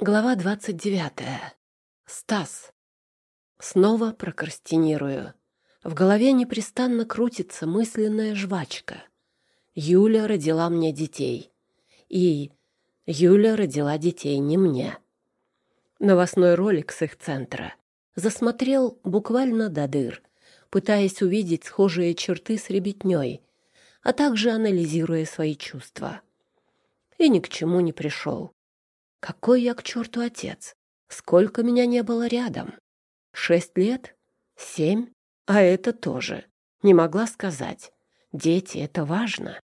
Глава двадцать девятая. Стас. Снова прокрастинирую. В голове непрестанно крутится мысленная жвачка. Юля родила мне детей. И Юля родила детей не мне. Новостной ролик с их центра засмотрел буквально до дыр, пытаясь увидеть схожие черты с ребятней, а также анализируя свои чувства. И ни к чему не пришел. Какой я к черту отец? Сколько меня не было рядом? Шесть лет? Семь? А это тоже. Не могла сказать. Дети — это важно.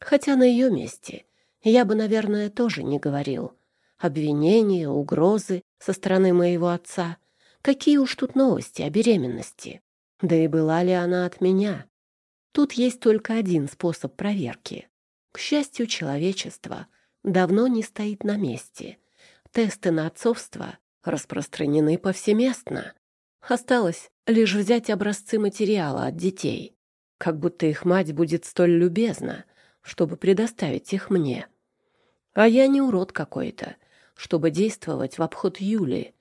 Хотя на ее месте я бы, наверное, тоже не говорил. Обвинения, угрозы со стороны моего отца. Какие уж тут новости о беременности. Да и была ли она от меня? Тут есть только один способ проверки. К счастью человечества — давно не стоит на месте. Тесты на отцовство распространены повсеместно. Осталось лишь взять образцы материала от детей. Как будто их мать будет столь любезна, чтобы предоставить их мне. А я не урод какой-то, чтобы действовать в обход Юли,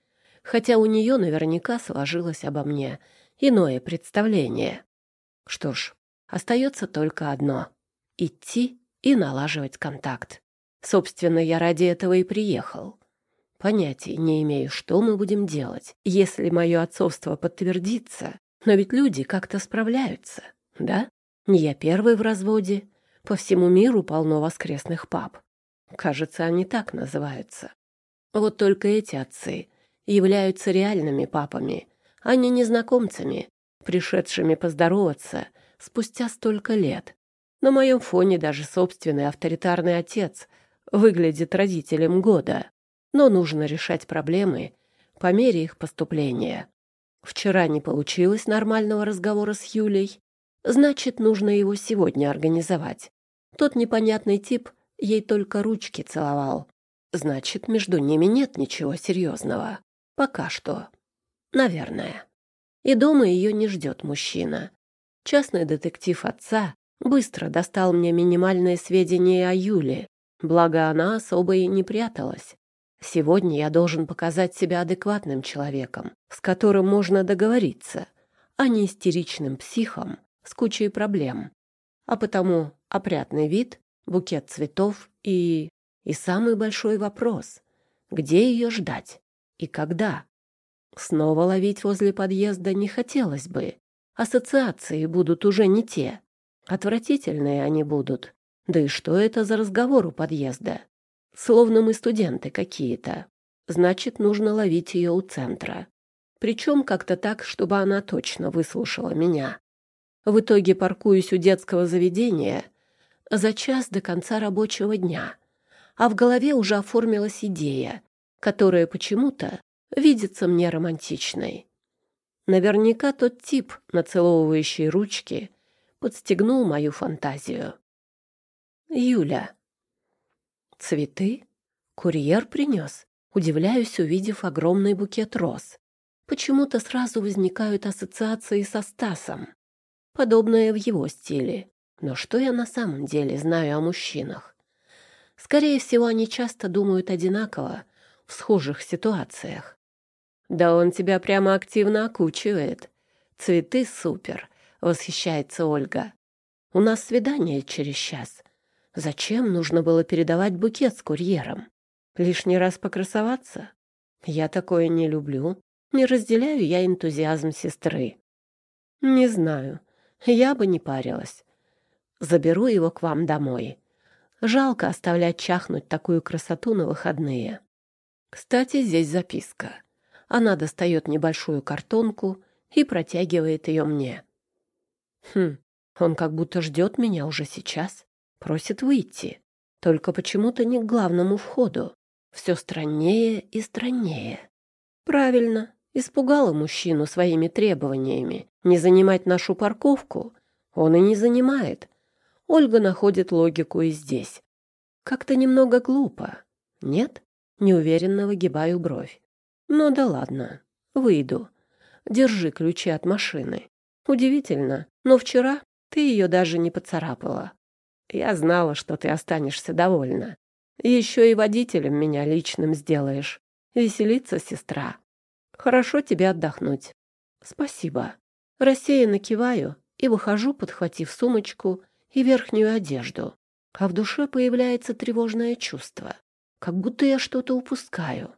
хотя у нее наверняка сложилось обо мне иное представление. Что ж, остается только одно — идти и налаживать контакт. Собственно, я ради этого и приехал. Понятия не имею, что мы будем делать, если мое отцовство подтвердится. Но ведь люди как-то справляются, да? Не я первый в разводе. По всему миру полно воскресных пап. Кажется, они так называются. Вот только эти отцы являются реальными папами, а не незнакомцами, пришедшими поздороваться спустя столько лет. На моем фоне даже собственный авторитарный отец выглядит родителем года, но нужно решать проблемы по мере их поступления. Вчера не получилось нормального разговора с Юлей, значит, нужно его сегодня организовать. Тот непонятный тип ей только ручки целовал. Значит, между ними нет ничего серьезного. Пока что. Наверное. И дома ее не ждет мужчина. Частный детектив отца быстро достал мне минимальные сведения о Юле, Благо, она особо и не пряталась. Сегодня я должен показать себя адекватным человеком, с которым можно договориться, а не истеричным психом с кучей проблем. А потому опрятный вид, букет цветов и... И самый большой вопрос — где ее ждать и когда? Снова ловить возле подъезда не хотелось бы. Ассоциации будут уже не те. Отвратительные они будут. Да и что это за разговор у подъезда? Словно мы студенты какие-то. Значит, нужно ловить ее у центра. Причем как-то так, чтобы она точно выслушала меня. В итоге паркуюсь у детского заведения за час до конца рабочего дня, а в голове уже оформилась идея, которая почему-то видится мне романтичной. Наверняка тот тип, нацеловывающий ручки, подстегнул мою фантазию. Юля. Цветы? Курьер принес. Удивляюсь, увидев огромный букет роз. Почему-то сразу возникают ассоциации со Стасом. Подобное в его стиле. Но что я на самом деле знаю о мужчинах? Скорее всего, они часто думают одинаково в схожих ситуациях. Да он тебя прямо активно окучивает. Цветы супер, восхищается Ольга. У нас свидание через час. Зачем нужно было передавать букет с курьером? Лишний раз покрасоваться? Я такое не люблю. Не разделяю я энтузиазм сестры. Не знаю. Я бы не парилась. Заберу его к вам домой. Жалко оставлять чахнуть такую красоту на выходные. Кстати, здесь записка. Она достает небольшую картонку и протягивает ее мне. Хм, он как будто ждет меня уже сейчас. Просит выйти. Только почему-то не к главному входу. Все страннее и страннее. Правильно, испугала мужчину своими требованиями. Не занимать нашу парковку он и не занимает. Ольга находит логику и здесь. Как-то немного глупо. Нет? Неуверенно выгибаю бровь. Ну да ладно, выйду. Держи ключи от машины. Удивительно, но вчера ты ее даже не поцарапала. Я знала, что ты останешься довольна. Еще и водителем меня личным сделаешь. Веселиться, сестра. Хорошо тебе отдохнуть. Спасибо. Рассеянно киваю и выхожу, подхватив сумочку и верхнюю одежду. А в душе появляется тревожное чувство, как будто я что-то упускаю.